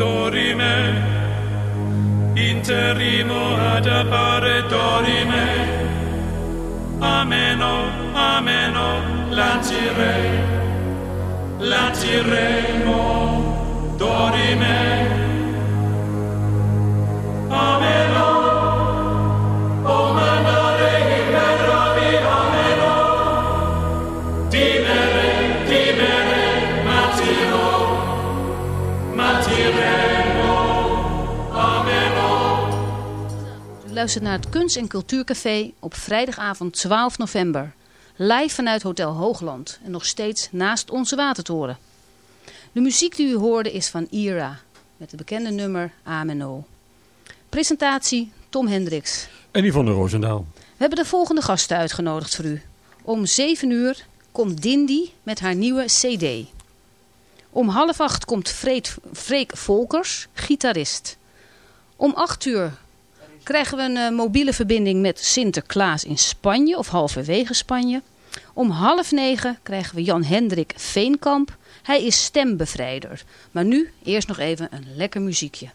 Dorime, interrimo ad appare dorime, ameno, ameno, lancire, lanciremo, dorime, ameno, luistert naar het Kunst- en Cultuurcafé op vrijdagavond 12 november. Live vanuit Hotel Hoogland en nog steeds naast onze watertoren. De muziek die u hoorde is van Ira met het bekende nummer Ameno. Presentatie Tom Hendricks. En de Roosendaal. We hebben de volgende gasten uitgenodigd voor u. Om 7 uur komt Dindy met haar nieuwe cd. Om half acht komt Freek, Freek Volkers, gitarist. Om 8 uur krijgen we een eh, mobiele verbinding met Sinterklaas in Spanje of halverwege Spanje. Om half negen krijgen we Jan Hendrik Veenkamp. Hij is stembevrijder. Maar nu eerst nog even een lekker muziekje.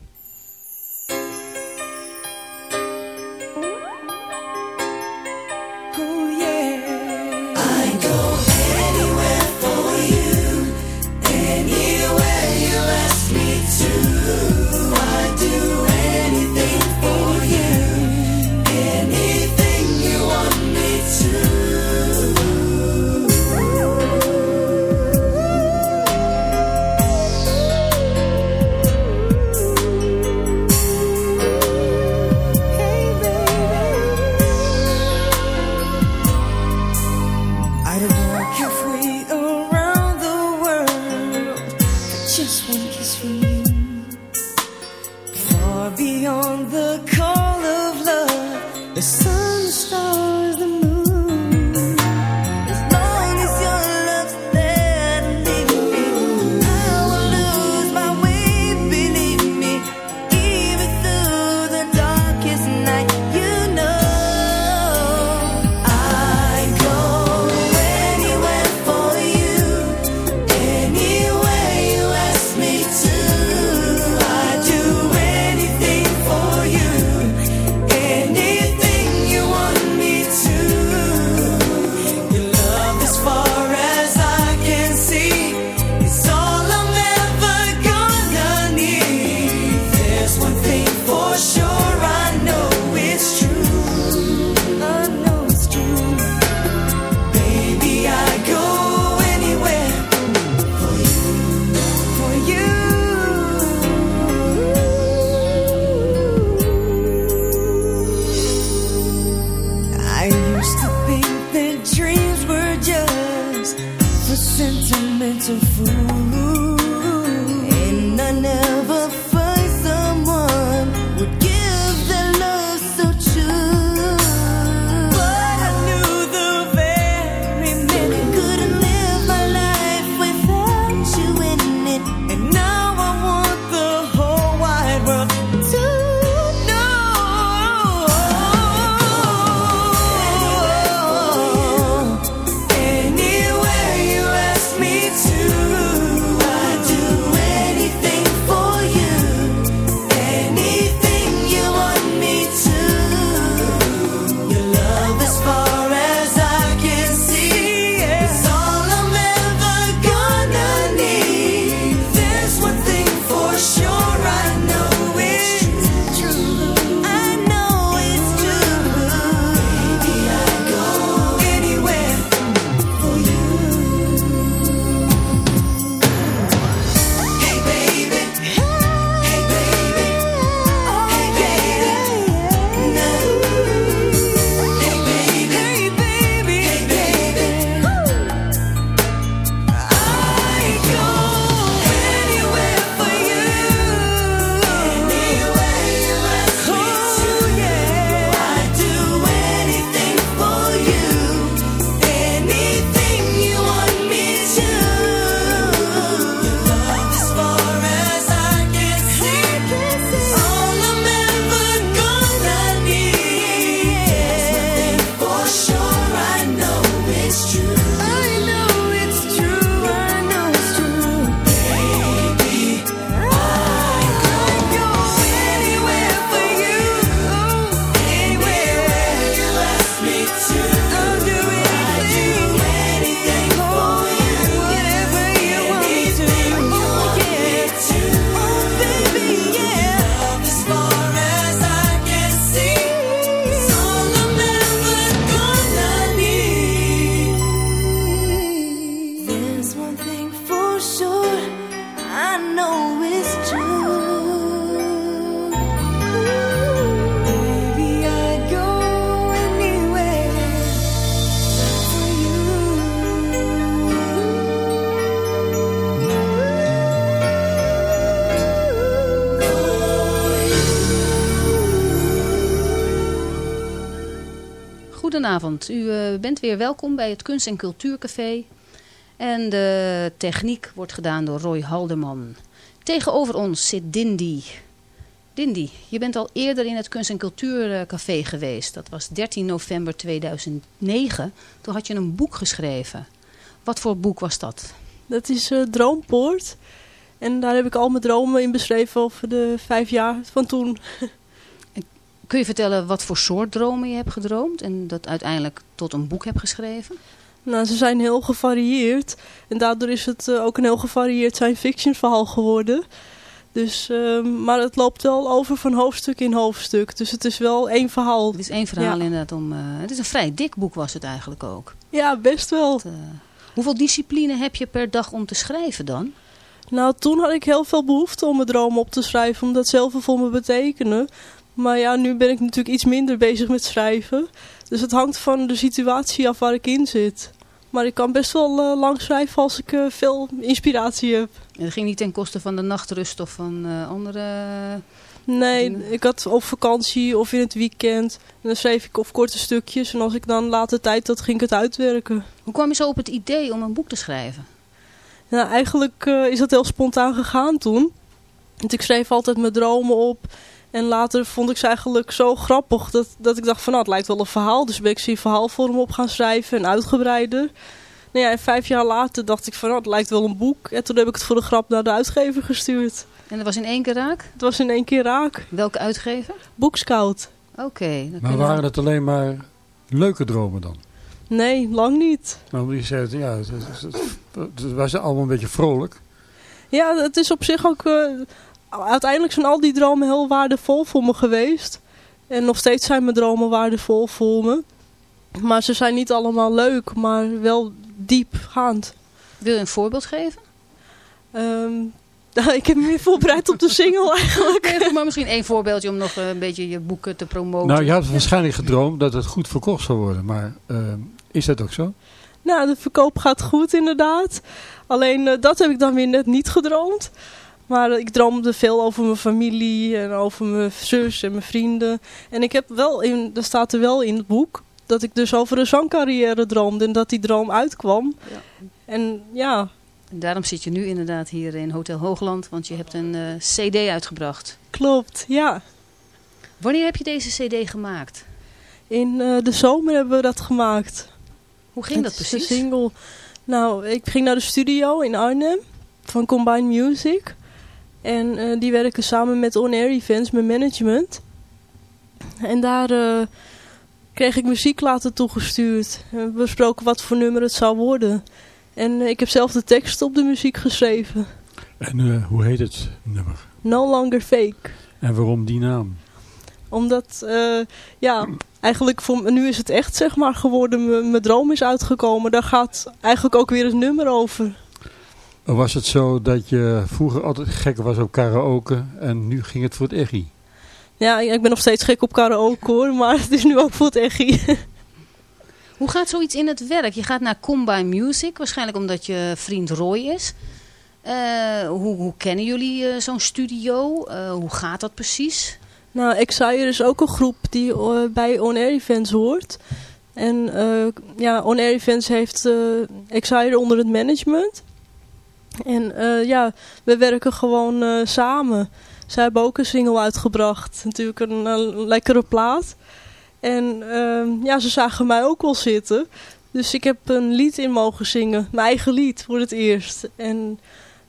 U eh, bent weer welkom bij het Kunst- en Cultuurcafé. En de techniek wordt gedaan door Roy Haldeman. Tegenover ons zit Dindy. Dindy, je bent al eerder in het Kunst- en Cultuurcafé geweest. Dat was 13 november 2009. Toen had je een boek geschreven. Wat voor boek was dat? Dat is eh, Droompoort. En daar heb ik al mijn dromen in beschreven over de vijf jaar van toen. Kun je vertellen wat voor soort dromen je hebt gedroomd en dat uiteindelijk tot een boek hebt geschreven? Nou, ze zijn heel gevarieerd. En daardoor is het eh, ook een heel gevarieerd science fiction verhaal geworden. Dus, ehm, maar het loopt wel over van hoofdstuk in hoofdstuk. Dus het is wel één verhaal. Het is één verhaal Ja. inderdaad om... eh, het is een vrij dik boek was het eigenlijk ook. Ja, best wel. Eh, hoeveel discipline heb je per dag om te schrijven dan? Nou, toen had ik heel veel behoefte om mijn dromen op te schrijven. Omdat zelf veel voor me betekenen. Maar ja, nu ben ik natuurlijk iets minder bezig met schrijven. Dus het hangt van de situatie af waar ik in zit. Maar ik kan best wel eh, lang schrijven als ik eh, veel inspiratie heb. En dat ging niet ten koste van de nachtrust of van eh, andere... Nee, ik had op vakantie of in het weekend. En dan schreef ik of korte stukjes. En als ik dan later tijd had, ging ik het uitwerken. Hoe kwam je zo op het idee om een boek te schrijven? Nou, eigenlijk is dat heel spontaan gegaan toen. Want ik schreef altijd mijn dromen op. En later vond ik ze eigenlijk zo grappig dat, dat ik dacht van nou, het lijkt wel een verhaal. Dus ben ik ze in verhaalvorm op gaan schrijven en uitgebreider. Nou ja, en vijf jaar later dacht ik van nou, het lijkt wel een boek. En toen heb ik het voor de grap naar de uitgever gestuurd. En dat was in één keer raak? Het was in één keer raak. Welke uitgever? Boekscout. Oké. Maar waren het alleen maar leuke dromen dan? Nee, lang niet. Nou, die zei, ja, het, het, het, het was allemaal een beetje vrolijk. Ja, het is op zich ook... eh, uiteindelijk zijn al die dromen heel waardevol voor me geweest. En nog steeds zijn mijn dromen waardevol voor me. Maar ze zijn niet allemaal leuk, maar wel diepgaand. Wil je een voorbeeld geven? Ehm, ik heb me meer voorbereid op de single eigenlijk. Nee, maar misschien één voorbeeldje om nog eh, een beetje je boeken te promoten. Nou, je had waarschijnlijk gedroomd dat het goed verkocht zou worden. Maar eh, is dat ook zo? Nou, de verkoop gaat goed inderdaad. Alleen eh, dat heb ik dan weer net niet gedroomd. Maar ik droomde veel over mijn familie en over mijn zus en mijn vrienden. En ik heb wel in, er staat er wel in het boek dat ik dus over een zangcarrière droomde en dat die droom uitkwam. En ja, En daarom zit je nu inderdaad hier in Hotel Hoogland, want je hebt een eh, cd uitgebracht. klopt, ja. Wanneer heb je deze cd gemaakt? In eh, de zomer hebben we dat gemaakt. Hoe ging dat precies? Een single. Nou, ik ging naar de studio in Arnhem van Combine Music. En eh, die werken samen met On Air Events, mijn management. En daar eh, kreeg ik muziek laten toegestuurd. We besproken wat voor nummer het zou worden. En eh, ik heb zelf de tekst op de muziek geschreven. En hoe heet het nummer? No Longer Fake. En waarom die naam? Omdat, ja, eigenlijk voor, nu is het echt zeg maar geworden. Mijn droom is uitgekomen. Daar gaat eigenlijk ook weer het nummer over. Was het zo dat je vroeger altijd gek was op karaoke en nu ging het voor het echi? Ja, ik ben nog steeds gek op karaoke hoor, maar het is nu ook voor het echi. Hoe gaat zoiets in het werk? Je gaat naar Combine Music, waarschijnlijk omdat je vriend Roy is. Eh, hoe, hoe kennen jullie eh, zo'n studio? Eh, hoe gaat dat precies? nou, Exire is ook een groep die bij On Air Events hoort. En eh, ja, On Air Events heeft eh Exire onder het management. En eh, ja, we werken gewoon eh, samen. Zij hebben ook een single uitgebracht. Natuurlijk een, eh, lekkere plaat. En ehm, ja, ze zagen mij ook wel zitten. Dus ik heb een lied in mogen zingen. Mijn eigen lied voor het eerst. En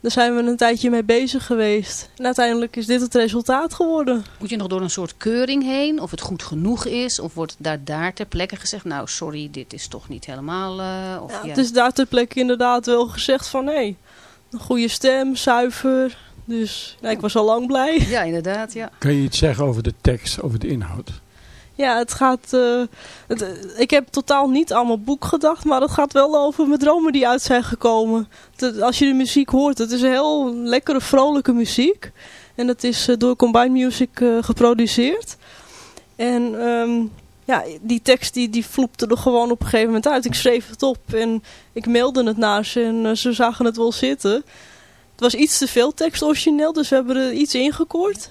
daar zijn we een tijdje mee bezig geweest. En uiteindelijk is dit het resultaat geworden. Moet je nog door een soort keuring heen? Of het goed genoeg is? Of wordt daar, daar ter plekke gezegd... nou, sorry, dit is toch niet helemaal... of, Ja, ja. Het is daar ter plekke inderdaad wel gezegd van... hé, een goede stem, zuiver. Dus ja, ik was al lang blij. ja, inderdaad, ja. Kan je iets zeggen over de tekst, over de inhoud? Ja, het gaat... eh, het, eh, ik heb totaal niet aan mijn boek gedacht... maar het gaat wel over mijn dromen die uit zijn gekomen. Het- als je de muziek hoort, het is een heel lekkere, vrolijke muziek. En dat is eh, door Combine Music eh, geproduceerd. En ehm, ja, die tekst die, die vloepte er gewoon op een gegeven moment uit. Ik schreef het op en ik mailde het naar ze en eh, ze zagen het wel zitten. Het was iets te veel tekst origineel, dus we hebben er iets ingekort.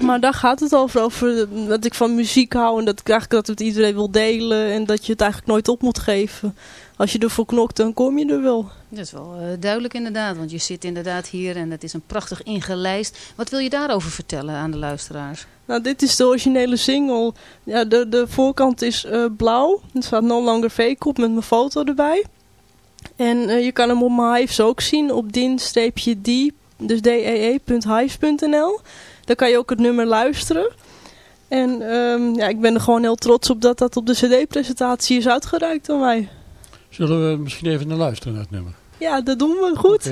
Maar daar gaat het over, over dat ik van muziek hou en dat ik eigenlijk dat het iedereen wil delen en dat je het eigenlijk nooit op moet geven. Als je ervoor knokt, dan kom je er wel. Dat is wel eh, duidelijk inderdaad, want je zit inderdaad hier en het is een prachtig ingelijst. Wat wil je daarover vertellen aan de luisteraars? Nou, dit is de originele single. Ja, de, de voorkant is eh, blauw. Er staat No Longer Fake op met mijn foto erbij. En eh, je kan hem op mijn Hives ook zien op din-d, dus dee.hives.nl. Daar kan je ook het nummer luisteren. En ehm, ja, ik ben er gewoon heel trots op dat dat op de cd-presentatie is uitgereikt door mij. Zullen we misschien even naar luisteren naar het nummer? Ja, dat doen we goed.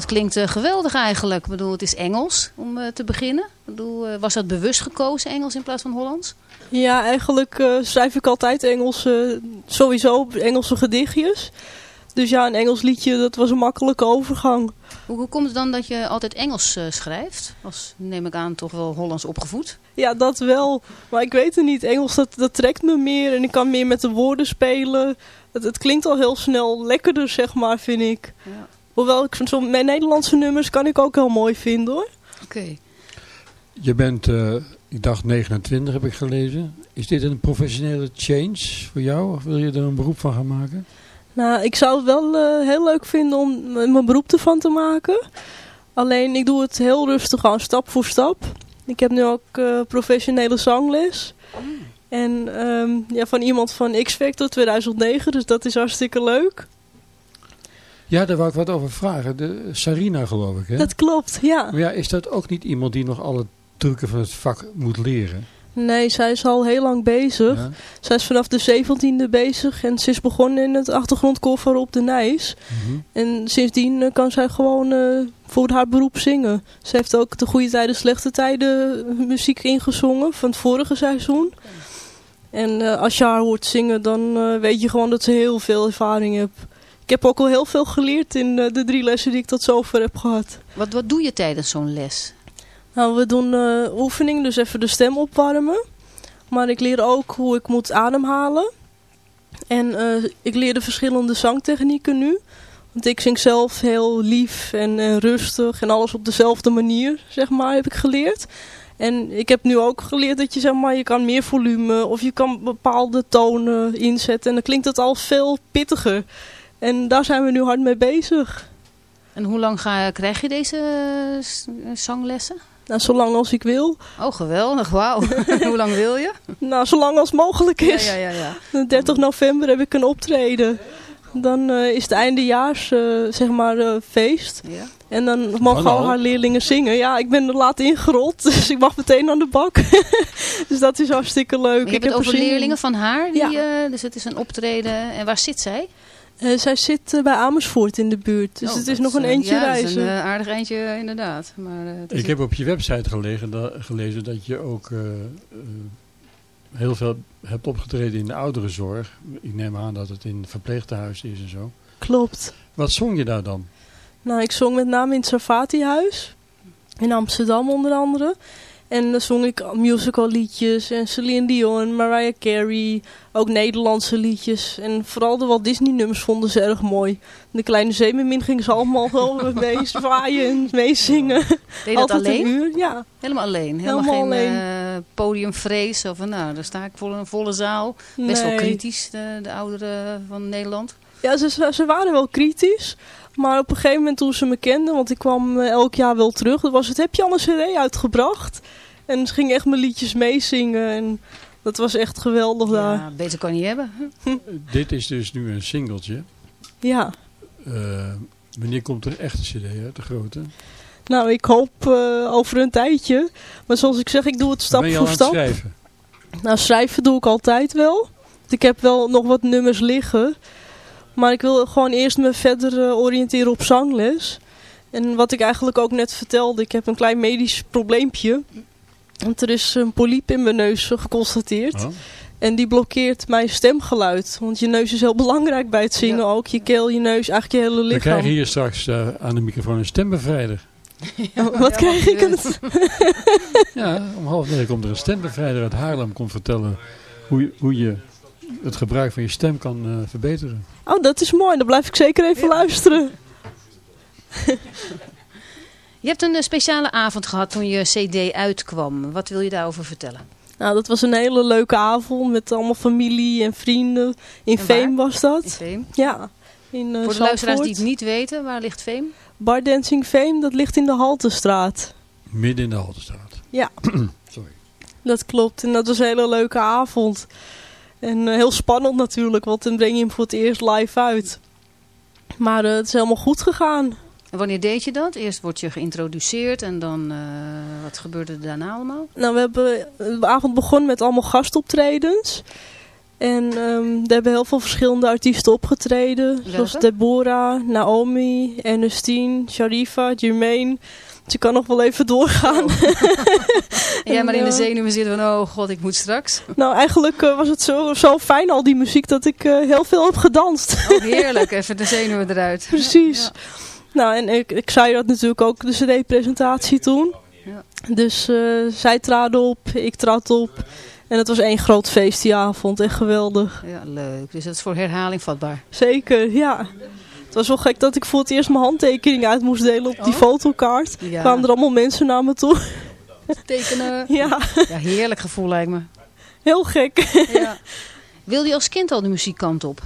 Dat klinkt eh, geweldig eigenlijk. Ik bedoel, het is Engels om eh, te beginnen. Ik bedoel, eh, was dat bewust gekozen, Engels in plaats van Hollands? Ja, eigenlijk schrijf ik altijd Engels, eh, sowieso Engelse gedichtjes. Dus ja, een Engels liedje, dat was een makkelijke overgang. Hoe, hoe komt het dan dat je altijd Engels schrijft? Als, neem ik aan, toch wel Hollands opgevoed? Ja, dat wel. Maar ik weet het niet. Engels, dat, dat trekt me meer. En ik kan meer met de woorden spelen. Het, het klinkt al heel snel lekkerder, zeg maar, vind ik. Ja. Hoewel, ik vind soms, mijn Nederlandse nummers kan ik ook heel mooi vinden, hoor. Oké. Je bent, eh, ik dacht 29 heb ik gelezen. Is dit een professionele change voor jou? Of wil je er een beroep van gaan maken? Nou, ik zou het wel eh, heel leuk vinden om er mijn beroep ervan te maken. Alleen, ik doe het heel rustig aan, stap voor stap. Ik heb nu ook eh, professionele zangles. En ehm, ja, van iemand van X-Factor 2009, dus dat is hartstikke leuk. Ja, daar wou ik wat over vragen. De Sarina geloof ik, hè? Dat klopt, ja. Maar ja, is dat ook niet iemand die nog alle trucken van het vak moet leren? Nee, zij is al heel lang bezig. Ja. Zij is vanaf de 17e bezig en ze is begonnen in het achtergrondkoor van Rob de Nijs. Mhm. En sindsdien eh, kan zij gewoon eh, voor haar beroep zingen. Ze heeft ook de goede tijden, slechte tijden eh, muziek ingezongen van het vorige seizoen. En als je haar hoort zingen, dan weet je gewoon dat ze heel veel ervaring heeft. Ik heb ook al heel veel geleerd in eh, de drie lessen die ik tot zover heb gehad. Wat, wat doe je tijdens zo'n les? Nou, we doen eh oefening, dus even de stem opwarmen. Maar ik leer ook hoe ik moet ademhalen. En eh, ik leer de verschillende zangtechnieken nu. Want ik zing zelf heel lief en, en rustig en alles op dezelfde manier, zeg maar, heb ik geleerd. En ik heb nu ook geleerd dat je, zeg maar, je kan meer volume of je kan bepaalde tonen inzetten. En dan klinkt het al veel pittiger. En daar zijn we nu hard mee bezig. En hoe lang ga, krijg je deze zanglessen? Nou, zolang als ik wil. Oh, geweldig. Wauw. hoe lang wil je? Nou, zolang als mogelijk is. Ja, ja, ja. ja. De 30 november heb ik een optreden. Dan eh, is het eindejaars, eh, zeg maar, eh, feest. Ja. En dan mogen al haar leerlingen zingen. Ja, ik ben er laat ingerold, dus ik mag meteen aan de bak. dus dat is hartstikke leuk. Je hebt ik het er over leerlingen van haar. Die, Ja. eh, dus het is een optreden. En waar zit zij? Eh, zij zit eh, bij Amersfoort in de buurt. Dus Oh, het is nog een eh, eentje ja, reizen. Het is een aardig eindje eh, inderdaad. Maar, eh, het is Ik heb op je website gelegen, da- gelezen dat je ook heel veel hebt opgetreden in de ouderenzorg. Ik neem aan dat het in verpleegtehuizen is en zo. Klopt. Wat zong je daar dan? Nou, ik zong met name in het Sarfati-huis. In Amsterdam onder andere. En dan zong ik musical liedjes en Celine Dion, Mariah Carey, ook Nederlandse liedjes. En vooral de Walt Disney nummers vonden ze erg mooi. De Kleine Zeemermin ging ze allemaal wel mee zwaaien en meezingen. Deed dat alleen? uur, ja. Helemaal alleen. Helemaal, Helemaal geen alleen. eh, podiumvrees. Of nou, daar sta ik voor een volle zaal. Best wel kritisch, de, de ouderen van Nederland. Ja, ze, ze waren wel kritisch. Maar op een gegeven moment toen ze me kenden, want ik kwam eh, elk jaar wel terug, dan was het, heb je al een cd uitgebracht? En ze gingen echt mijn liedjes meezingen en dat was echt geweldig daar. Ja, beter kan je niet hebben. Dit is dus nu een singeltje. Ja, Eh, wanneer komt er echt een cd uit, de grote? nou ik hoop eh, over een tijdje. Maar zoals ik zeg, ik doe het stap ben je al voor aan het stap. schrijven? Nou, schrijven doe ik altijd wel. Want Ik heb wel nog wat nummers liggen. Maar ik wil gewoon eerst me verder eh, oriënteren op zangles. En wat ik eigenlijk ook net vertelde, ik heb een klein medisch probleempje. Want er is een polyp in mijn neus eh, geconstateerd. Oh. En die blokkeert mijn stemgeluid. Want je neus is heel belangrijk bij het zingen ook. Je keel, je neus, eigenlijk je hele We lichaam. krijgen hier straks eh, aan de microfoon een stembevrijder. Wat krijg ik? Het? Ja, om half negen komt er een stembevrijder uit Haarlem komt vertellen hoe je, hoe je het gebruik van je stem kan eh, verbeteren. Oh, dat is mooi. Dan blijf ik zeker even luisteren. Je hebt een eh, speciale avond gehad toen je cd uitkwam. Wat wil je daarover vertellen? Nou, dat was een hele leuke avond met allemaal familie en vrienden. In En Veem waar? was dat. In Veem? Ja. In, eh, Voor de luisteraars die het niet weten, waar ligt Veem? Bar Dancing Veem, dat ligt in de Haltestraat. Midden in de Haltestraat. Ja. Sorry. Dat klopt. En dat was een hele leuke avond. En eh, heel spannend natuurlijk, want dan breng je hem voor het eerst live uit. Maar eh, het is helemaal goed gegaan. En wanneer deed je dat? Eerst word je geïntroduceerd en dan, eh, wat gebeurde er daarna allemaal? Nou, we hebben de avond begonnen met allemaal gastoptredens. En ehm er hebben heel veel verschillende artiesten opgetreden. Zoals? Deborah, Naomi, Ernestine, Sharifa, Jermaine. Dus je kan nog wel even doorgaan. En jij maar in de Ja. zenuwen zit van, oh god, ik moet straks. nou, eigenlijk eh, was het zo, zo fijn al die muziek dat ik eh, heel veel heb gedanst. Oh, heerlijk, even de zenuwen eruit. Precies. Nou, en ik, ik zei dat natuurlijk ook de cd-presentatie toen. Ja. Dus eh, zij traden op, ik trad op. En het was één groot feest die avond. Echt geweldig. Ja, leuk. Dus dat is voor herhaling vatbaar. Zeker, ja. Het was wel gek dat ik voor het eerst mijn handtekening uit moest delen op die Oh. fotokaart. Ja. kwamen er allemaal mensen naar me toe. Tekenen. ja, Ja, heerlijk gevoel lijkt me. heel gek. Ja. Wilde je als kind al de muziekkant op?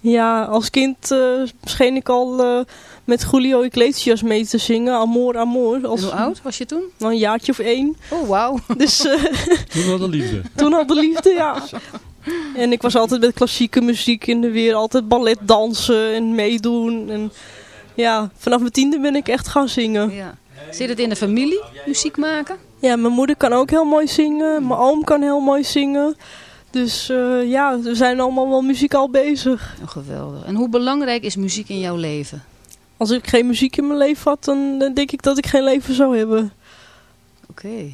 Ja, als kind eh, scheen ik al eh, met Julio Iglesias mee te zingen. Amor, amor. Als, En hoe oud was je toen? Nou, een jaartje of één. Oh, wauw. Dus eh, Toen wel de liefde. toen al de liefde, ja. En ik was altijd met klassieke muziek in de weer. Altijd ballet dansen en meedoen. En ja, vanaf mijn tiende ben ik echt gaan zingen. Ja. Zit het in de familie, muziek maken? Ja, mijn moeder kan ook heel mooi zingen. Mijn oom kan heel mooi zingen. Dus eh, ja, we zijn allemaal wel muzikaal bezig. Oh, geweldig. En hoe belangrijk is muziek in jouw leven? Als ik geen muziek in mijn leven had, dan dan denk ik dat ik geen leven zou hebben. Oké.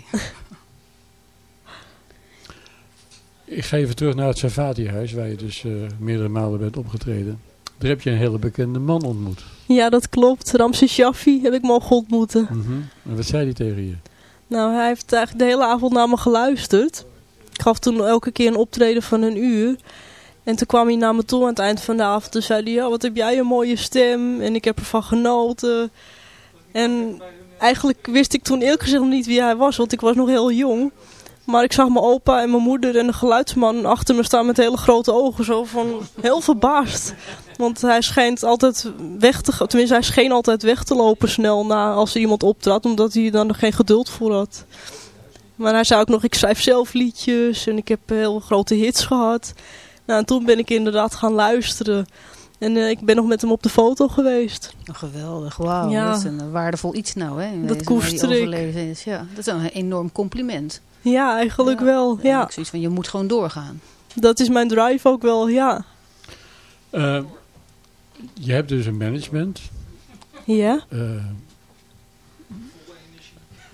Ik ga even terug naar het Savati-huis, waar je dus eh, meerdere malen bent opgetreden. Daar heb je een hele bekende man ontmoet. Ja, dat klopt. Ramses Shaffi heb ik mogen ontmoeten. Mhm. En wat zei hij tegen je? Nou, hij heeft eigenlijk de hele avond naar me geluisterd. Ik gaf toen elke keer een optreden van een uur. En toen kwam hij naar me toe aan het eind van de avond. Toen zei hij, ja, wat heb jij een mooie stem. En ik heb ervan genoten. En eigenlijk wist ik toen eerlijk gezegd nog niet wie hij was. Want ik was nog heel jong. Maar ik zag mijn opa en mijn moeder en de geluidsman achter me staan met hele grote ogen. Zo van heel verbaasd. Want hij schijnt altijd weg te. Tenminste, hij scheen altijd weg te lopen snel na als er iemand optrad. Omdat hij dan er geen geduld voor had. Maar hij zei ook nog, ik schrijf zelf liedjes en ik heb heel grote hits gehad. Nou, en toen ben ik inderdaad gaan luisteren. En eh, ik ben nog met hem op de foto geweest. Oh, geweldig, wauw. Ja. Dat is een eh, waardevol iets nou, hè? in Dat koester is. Ja, dat is een enorm compliment. Ja, eigenlijk wel. En Ja, ook zoiets van, je moet gewoon doorgaan. dat is mijn drive ook wel, ja. Eh, je hebt dus een management. Ja?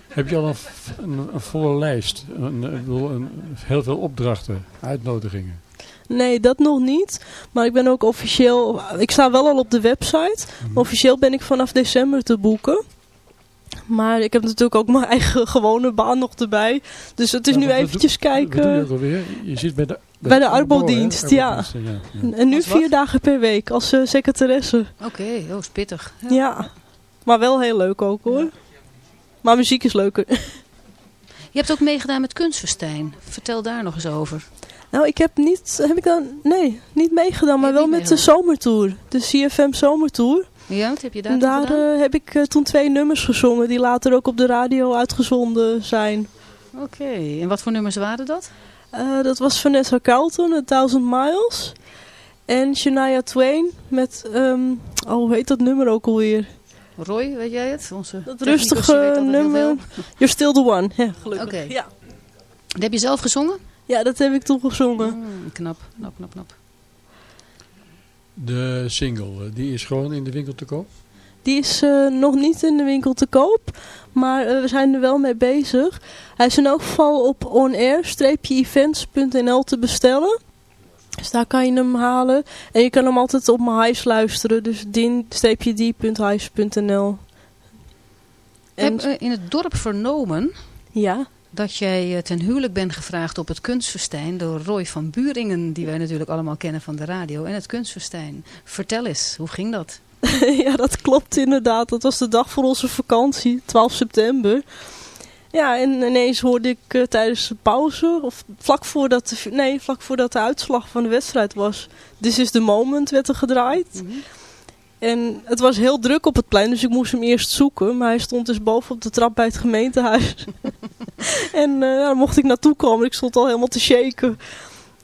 Heb je al een, een, een volle lijst? Een, heel veel opdrachten, uitnodigingen. Nee, dat nog niet. Maar ik ben ook officieel... Ik sta wel al op de website. Officieel ben ik vanaf december te boeken. Maar ik heb natuurlijk ook mijn eigen gewone baan nog erbij. Dus het is Ja, nu eventjes doe- Wat doe je kijken. ook alweer? Je zit bij de... Bij de hè? arbodienst, ja. Ja, ja. En nu vier dagen per week als eh, secretaresse. Oké, oh, is pittig. Ja. Ja. Maar wel heel leuk ook hoor. Maar muziek is leuker. Je hebt ook meegedaan met Kunstverstijn. Vertel daar nog eens over. Nou, ik heb niet, heb ik dan, nee, niet meegedaan, maar wel met de zomertour. De CFM zomertour. Ja, wat heb je daar daar eh, heb ik eh, toen twee nummers gezongen die later ook op de radio uitgezonden zijn. Oké, en wat voor nummers waren dat? Eh, dat was Vanessa Carlton, A Thousand Miles. En Shania Twain met, ehm, oh, hoe heet dat nummer ook alweer? Roy, weet jij het? Onze Dat rustige nummer. You're Still the One. Ja, gelukkig. Oké. Ja. Dat heb je zelf gezongen? Ja, dat heb ik toen gezongen. Mm, knap, knap, knap, knap. De single, eh, die is gewoon in de winkel te koop? Die is eh, nog niet in de winkel te koop, maar eh, we zijn er wel mee bezig. Hij is in elk geval op onair-events.nl te bestellen. Dus daar kan je hem halen. En je kan hem altijd op mijn huis luisteren, dus din-die.huis.nl. Ik heb in het dorp vernomen Ja, dat jij eh, ten huwelijk bent gevraagd op het Kunstfestijn door Roy van Buringen, die wij natuurlijk allemaal kennen van de radio, en het Kunstfestijn. Vertel eens, hoe ging dat? ja, dat klopt inderdaad. Dat was de dag voor onze vakantie, 12 september. Ja, en ineens hoorde ik eh, tijdens de pauze, of vlak voordat, de, nee, vlak voordat de uitslag van de wedstrijd was, This is the Moment werd er gedraaid. En het was heel druk op het plein, dus ik moest hem eerst zoeken. Maar hij stond dus boven op de trap bij het gemeentehuis. en eh, daar mocht ik naartoe komen. Ik stond al helemaal te shaken.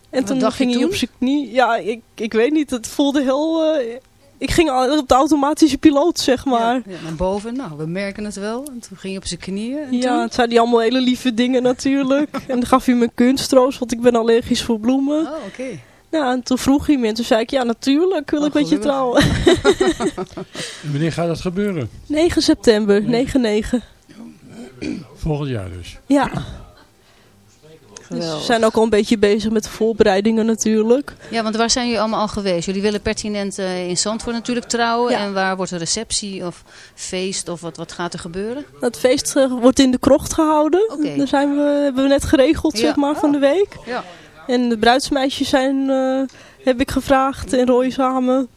En Wat toen ging hij op zijn knie. Ja, ik, ik weet niet. Het voelde heel... eh, ik ging al op de automatische piloot, zeg maar. Ja, ja, naar boven, nou, we merken het wel. En toen ging je op zijn knieën. En Ja, toen? het zei hij allemaal hele lieve dingen natuurlijk. en dan gaf hij me een kunstroos, want ik ben allergisch voor bloemen. Oh, oké. Ja, en toen vroeg hij me en toen zei ik, ja natuurlijk wil Oh, ik met je trouwen. En wanneer gaat dat gebeuren? 9 september, 9-9. Volgend jaar dus. Ja. Dus we zijn ook al een beetje bezig met de voorbereidingen natuurlijk. Ja, want waar zijn jullie allemaal al geweest? Jullie willen pertinent eh, in Zandvoort natuurlijk trouwen. Ja. En waar wordt een receptie of feest of wat, wat gaat er gebeuren? Het feest eh, wordt in de krocht gehouden. Daar zijn we, hebben we net geregeld, Ja. zeg maar, van de week. Ja. En de bruidsmeisjes zijn, eh, heb ik gevraagd en Roy samen.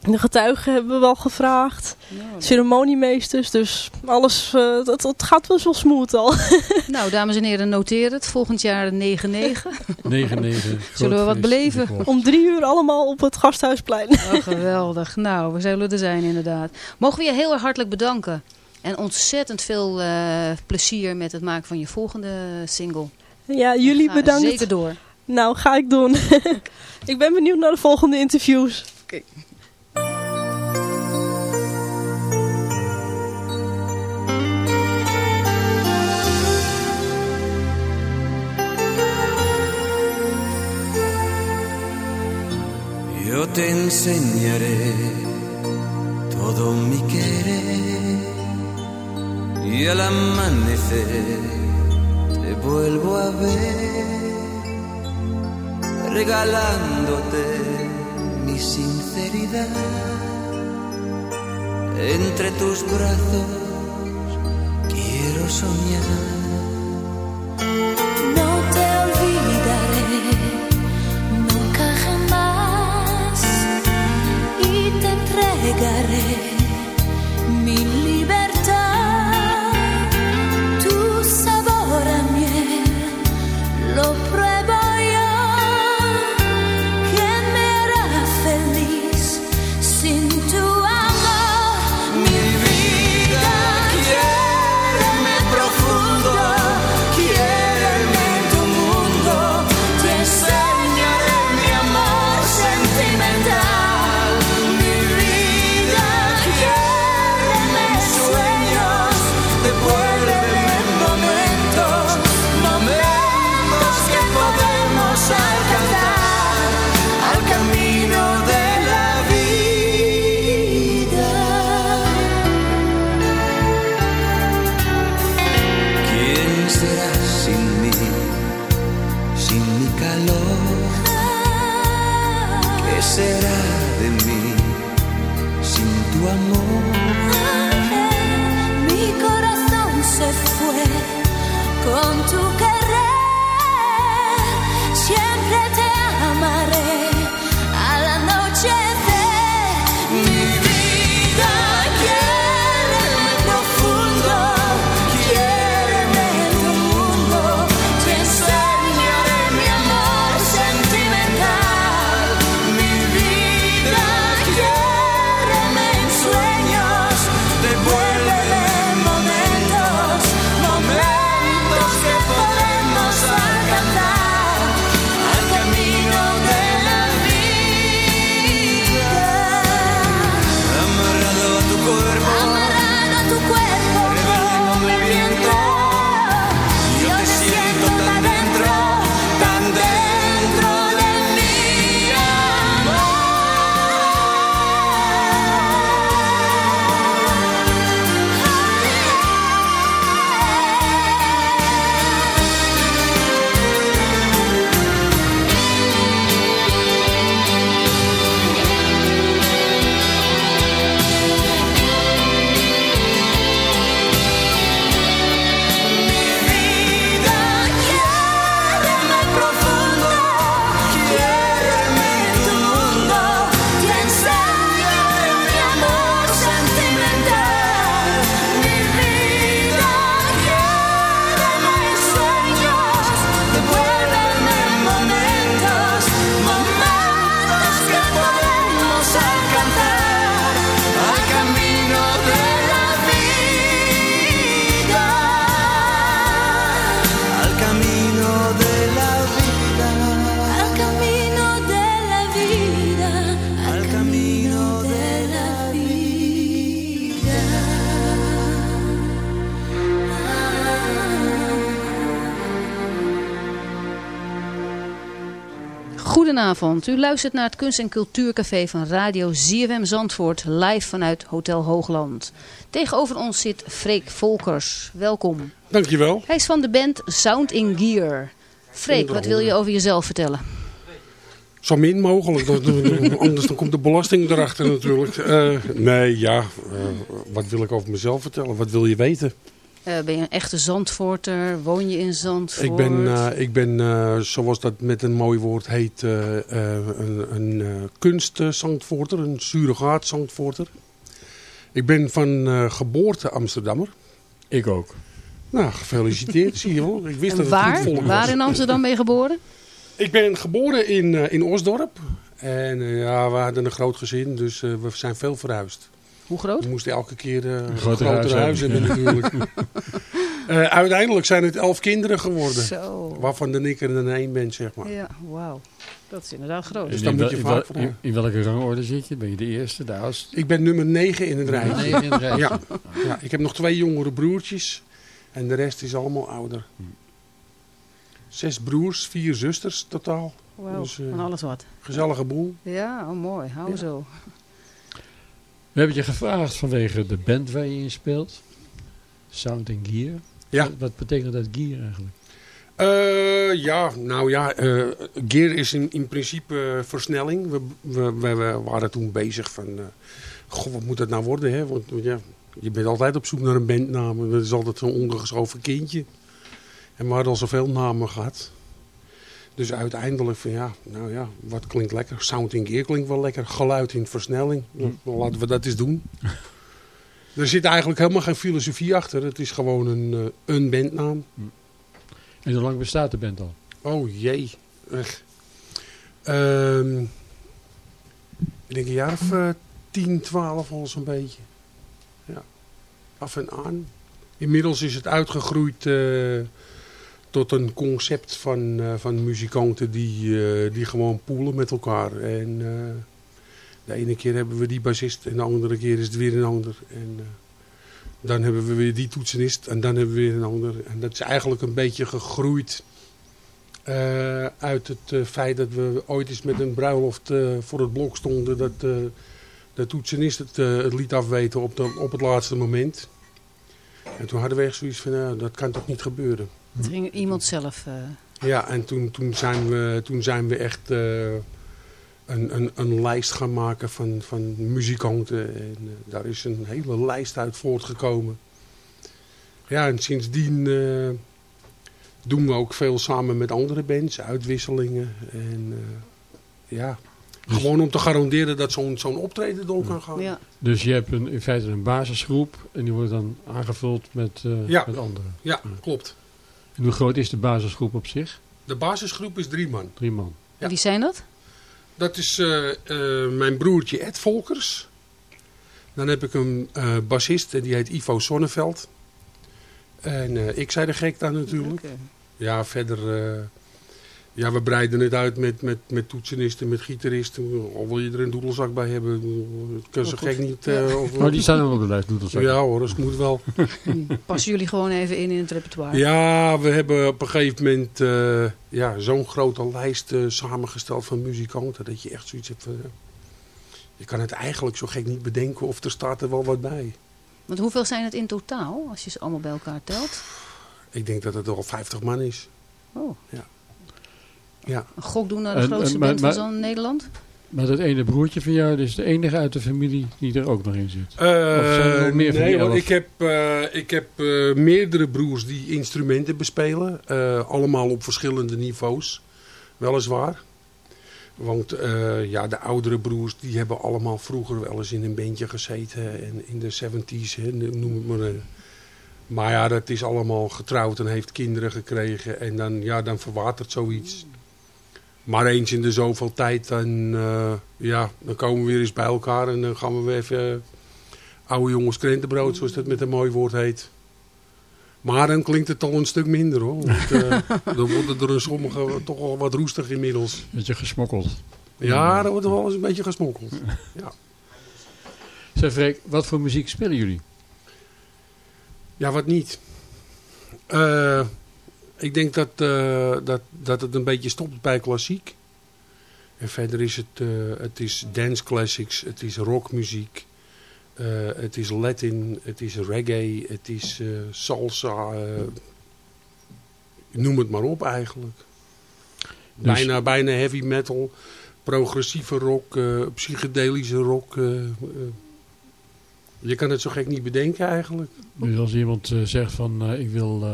De getuigen hebben we wel gevraagd. Ceremoniemeesters, dus alles, eh, het, het gaat wel zo smooth al. Nou, dames en heren, noteer het. Volgend jaar 9-9. 9-9. Zullen we wat beleven? Om drie uur allemaal op het gasthuisplein. Oh, geweldig. Nou, we zullen er zijn inderdaad. Mogen we je heel erg hartelijk bedanken. En ontzettend veel eh, plezier met het maken van je volgende single. Ja, jullie bedankt. Zeker door. Nou, ga ik doen. ik ben benieuwd naar de volgende interviews. Oké. Okay. Yo te enseñaré todo mi querer y al amanecer te vuelvo a ver. Regalándote mi sinceridad. Entre tus brazos quiero soñar. No te olvidaré nunca jamás y te entregaré mi Goedenavond, u luistert naar het Kunst- en Cultuurcafé van Radio ZFM Zandvoort, live vanuit Hotel Hoogland. Tegenover ons zit Freek Volkers, welkom. Dankjewel. Hij is van de band Sound in Gear. Freek, wat wil je over jezelf vertellen? Zo min mogelijk, anders dan komt de belasting erachter natuurlijk. Eh, nee, ja, eh, wat wil ik over mezelf vertellen? Wat wil je weten? Eh, ben je een echte Zandvoorter? Woon je in Zandvoort? Ik ben, eh, ik ben eh, zoals dat met een mooi woord heet, eh, eh, een, een eh kunstzandvoorter, een surrogaat zandvoorter. Ik ben van eh, geboorte Amsterdammer. Ik ook. Nou, gefeliciteerd, zie je wel. Ik wist En dat het waar? goed volk was. Waar in Amsterdam ben je geboren? Ik ben geboren in, eh, in Osdorp. En ja, we hadden een groot gezin, dus eh, we zijn veel verhuisd. Hoe groot? We moesten elke keer eh, een groter groter huis huis hebben. natuurlijk. Eh, uiteindelijk zijn het elf kinderen geworden. Zo. Waarvan de ik er een één ben, zeg maar. Ja, wauw. Dat is inderdaad groot. Dus dan in, moet je in wel- vaak voor- in, in welke rangorde zit je? Ben je de eerste, de oudste? Ik ben nummer 9 in het rijtje. Negen in het rijtje. Ja. ja, ik heb nog twee jongere broertjes. En de rest is allemaal ouder. Zes broers, vier zusters totaal. Wauw, Dus, eh, van alles wat. Gezellige boel. Ja, oh mooi. Hou Ja. zo. We hebben je gevraagd vanwege de band waar je in speelt. Sound and Gear. Ja. Wat, wat betekent dat gear eigenlijk? Eh, ja, nou ja, eh, gear is in, in principe eh, versnelling. We, we, we, we waren toen bezig van, goh, wat moet dat nou worden? Hè? Want ja, je bent altijd op zoek naar een bandnaam. Dat is altijd zo'n ondergeschoven kindje. En we hadden al zoveel namen gehad. Dus uiteindelijk van ja, nou ja, wat klinkt lekker? Sound in gear klinkt wel lekker. Geluid in versnelling. Nou, laten we dat eens doen. er zit eigenlijk helemaal geen filosofie achter. Het is gewoon een, eh, een bandnaam. En hoe lang bestaat de band al? Oh jee. Echt. Ehm, ik denk een jaar of eh, 10, 12 al zo'n beetje. Ja. Af en aan. Inmiddels is het uitgegroeid eh, tot een concept van, eh, van muzikanten die, eh, die gewoon poelen met elkaar. En eh, de ene keer hebben we die bassist en de andere keer is het weer een ander. En dan hebben we weer die toetsenist en dan hebben we weer een ander. En dat is eigenlijk een beetje gegroeid uit het feit dat we ooit eens met een bruiloft voor het blok stonden. Dat de toetsenist het, het liet afweten op, de, op het laatste moment. En toen hadden we echt zoiets van, nou, dat kan toch niet gebeuren. Het ging iemand zelf... eh, Ja, en toen, toen, zijn, we, toen zijn we echt eh, een, een, een lijst gaan maken van, van muzikanten. En eh, daar is een hele lijst uit voortgekomen. Ja, en sindsdien eh, doen we ook veel samen met andere bands, uitwisselingen. En eh, ja, gewoon om te garanderen dat zo'n zo'n optreden door kan gaan. ja. Dus je hebt een, in feite een basisgroep en die wordt dan aangevuld met, eh, Ja. met anderen. Ja, klopt. En hoe groot is de basisgroep op zich? De basisgroep is drie man. Drie man. En Wie zijn dat? Dat is eh, eh, mijn broertje Ed Volkers. Dan heb ik een eh, bassist en die heet Ivo Sonneveld. En eh, ik zei de gek daar natuurlijk. Oké. Ja, verder... ja, we breiden het uit met, met, met toetsenisten, met gitaristen. Al wil je er een doedelzak bij hebben. Het kan goed. gek niet... Ja. eh, of- Oh, die staan er wel op de lijst, zo. Ja hoor, dat moet wel. Passen jullie gewoon even in in het repertoire? Ja, we hebben op een gegeven moment eh, ja, zo'n grote lijst eh, samengesteld van muzikanten. Dat je echt zoiets hebt van... je kan het eigenlijk zo gek niet bedenken of er staat er wel wat bij. Want hoeveel zijn het in totaal, als je ze allemaal bij elkaar telt? Ik denk dat het al 50 man is. Oh. Ja. Ja. Een gok doen naar de En- grootste en- maar- band van zo'n Nederland? Maar dat ene broertje van jou, dat is de enige uit de familie die er ook nog in zit. Eh, Of zijn er nog meer van nee, die ik heb, eh, ik heb eh, meerdere broers die instrumenten bespelen. Eh, allemaal op verschillende niveaus. Weliswaar. Want eh, ja, de oudere broers die hebben allemaal vroeger wel eens in een bandje gezeten. En in de 70s, hè, noem het maar. eh. Maar ja, dat is allemaal getrouwd en heeft kinderen gekregen. En dan, ja, dan verwatert zoiets. Maar eens in de zoveel tijd, dan, eh, ja, dan komen we weer eens bij elkaar. En dan gaan we weer even eh, oude jongens krentenbrood, zoals dat met een mooi woord heet. Maar dan klinkt het al een stuk minder hoor. Want, eh, dan worden er een sommige toch al wat roestig inmiddels. Beetje gesmokkeld. Ja, dan wordt er wel eens een beetje gesmokkeld. Ja. Zeg Freek, wat voor muziek spelen jullie? Ja, wat niet. Eh, ik denk dat, eh, dat, dat het een beetje stopt bij klassiek. En verder is het, eh, het is dance classics, het is rockmuziek, eh, het is Latin, het is reggae, het is salsa. noem het maar op eigenlijk. Dus- Bijna, bijna heavy metal, progressieve rock, psychedelische rock. je kan het zo gek niet bedenken eigenlijk. Dus als iemand zegt van ik wil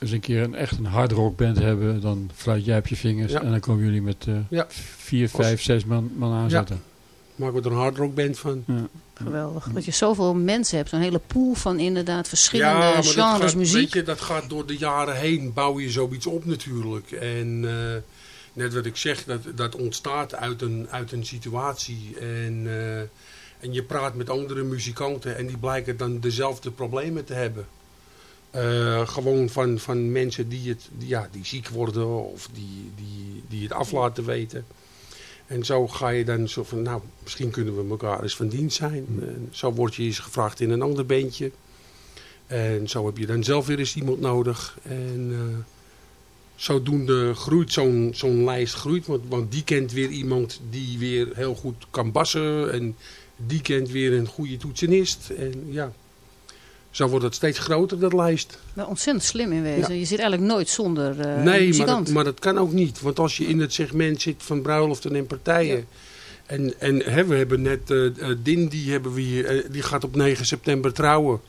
eens een keer een echt een hard rock band hebben, dan fluit jij op je vingers Ja. en dan komen jullie met eh, Ja. vier, vijf, zes man, man aanzetten. Maken we er een hardrockband van. Ja. Geweldig. Dat je zoveel mensen hebt. Zo'n hele pool van inderdaad verschillende dat genres gaat, muziek. Weet je, dat gaat door de jaren heen, bouw je zoiets op natuurlijk. En eh, net wat ik zeg, dat, dat ontstaat uit een, uit een situatie. En, eh, en je praat met andere muzikanten en die blijken dan dezelfde problemen te hebben. Eh, gewoon van, van mensen die, het, ja, die ziek worden of die, die, die het af laten weten. En zo ga je dan zo van, nou, misschien kunnen we elkaar eens van dienst zijn. En zo word je eens gevraagd in een ander bandje. En zo heb je dan zelf weer eens iemand nodig. En eh, zodoende groeit zo'n zo'n lijst groeit. Want, want die kent weer iemand die weer heel goed kan bassen. En die kent weer een goede toetsenist. En ja, zo wordt het steeds groter, dat lijst. Maar ontzettend slim in wezen. Ja. Je zit eigenlijk nooit zonder eh nee, maar muzikant. dat, maar dat kan ook niet. Want als je in het segment zit van bruiloften en partijen... En, en hè, we hebben net eh eh, Din, die, hebben we hier, eh, die gaat op 9 september trouwen.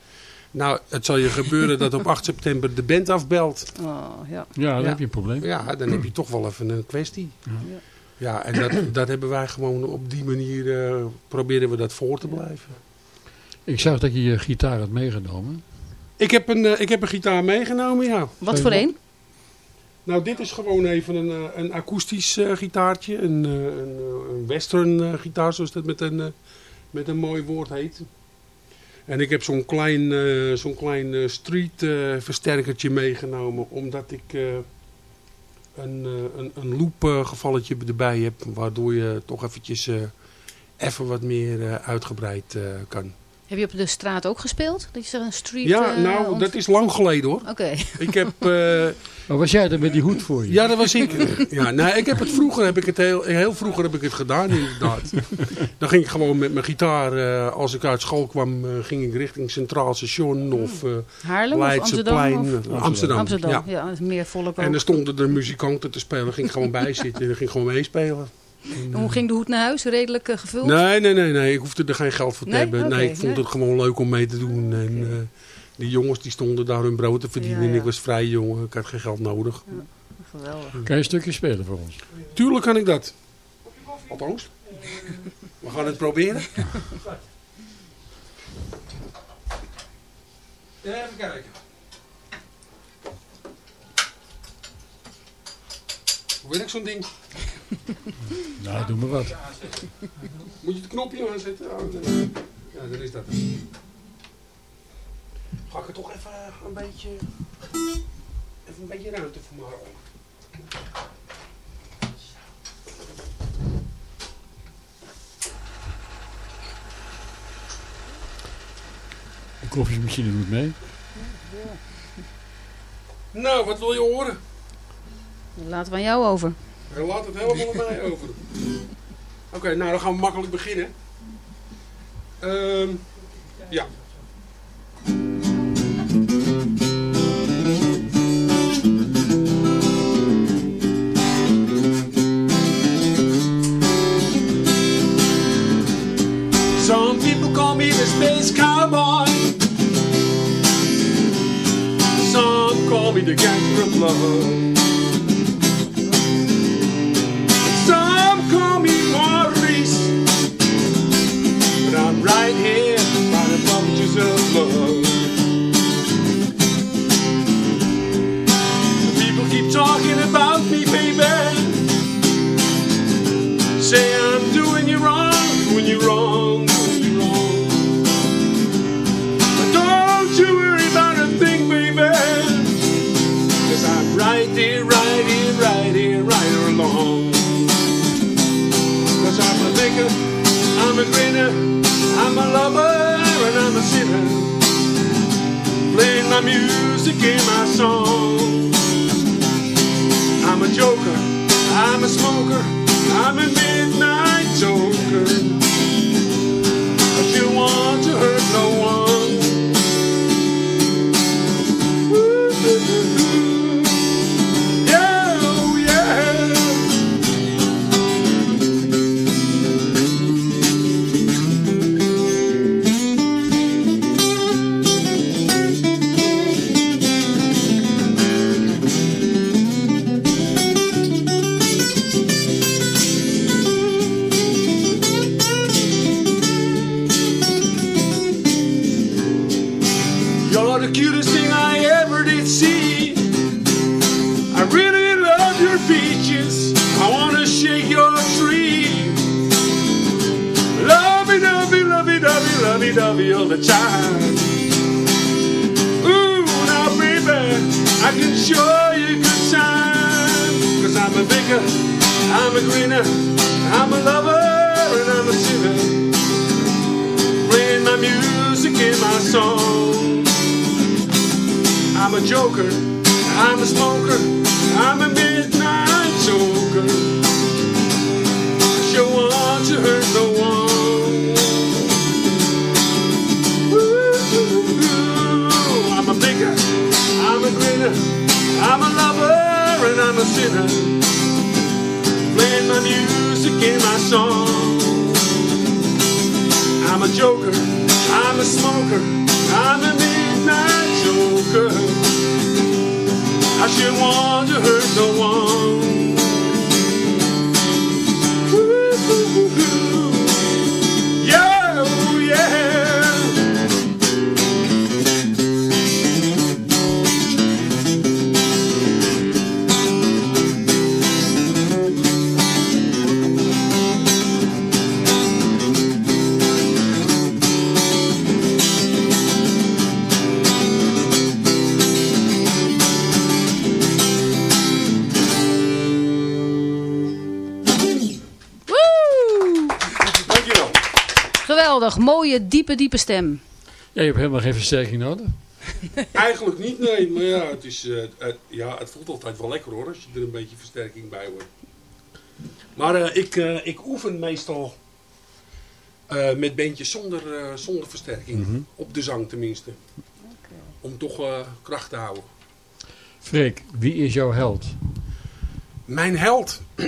Nou, het zal je gebeuren dat op 8 september de band afbelt. Oh, ja. Ja, dan heb je een probleem. Ja, dan heb je toch wel even een kwestie. Ja, en dat, dat hebben wij gewoon op die manier, eh, proberen we dat voor te blijven. Ik zag dat je je gitaar had meegenomen. Ik heb een, eh, ik heb een gitaar meegenomen, ja. Wat voor een? Nou, dit is gewoon even een, eh, een akoestisch eh, gitaartje. Een, een, een western gitaar, zoals dat met een, met een mooi woord heet. En ik heb zo'n klein, zo'n klein street versterkertje meegenomen. Omdat ik eh, een, een, een loop gevalletje erbij heb. Waardoor je toch eventjes eh, even wat meer uitgebreid eh, kan. Heb je op de straat ook gespeeld? Dat je zegt een street... Ja, eh, nou, dat is lang geleden hoor. Oké. Ik heb... eh, Maar was jij er met die hoed voor je? Ja, dat was ik. Ja, nou, ik heb het vroeger, heb ik het heel, heel vroeger heb ik het gedaan inderdaad. Dan ging ik gewoon met mijn gitaar, eh, als ik uit school kwam, eh, ging ik richting Centraal Station of eh Haarlem of. Amsterdam? Of? eh, Amsterdam. Amsterdam, ja. ja. dat is meer volk ook. En er stonden er muzikanten te spelen, ging ik gewoon bij zitten en dan ging ik gewoon meespelen. En hoe ging de hoed naar huis? Redelijk eh, gevuld? Nee, nee, nee, nee, ik hoefde er geen geld voor te Nee? hebben. Nee, ik vond nee. het gewoon leuk om mee te doen. En eh, die jongens die stonden daar hun brood te verdienen Ja, en ja. ik was vrij jong, ik had geen geld nodig. Geweldig. Kan je een stukje spelen voor ons? Tuurlijk kan ik dat. Althans. We gaan het proberen. Even kijken. Hoe werkt zo'n ding? Nou, doe maar wat. Moet je het knopje aanzetten? Oh. Ja, dan is dat. Ga ik er toch even een beetje, even een beetje ruimte voor maken. De koffiemachine doet mee. Nou, wat wil je horen? Dan laten we aan jou over. Laat het helemaal aan mij over. Oké, nou dan gaan we makkelijk beginnen. Ehm ja. Some people call me the space cowboy. Some call me the gangster of love. My music in my song. I'm a joker, I'm a smoker, I'm a midnight Geweldig, mooie, diepe, diepe stem. Ja, je hebt helemaal geen versterking nodig. Eigenlijk niet, nee. Maar ja het, is, eh, het- ja, het voelt altijd wel lekker hoor, als je er een beetje versterking bij hoort. Maar eh, ik, eh, ik oefen meestal eh, met bandjes zonder, eh, zonder versterking. Mhm. Op de zang tenminste. Om toch eh, kracht te houden. Freek, wie is jouw held? Mijn held.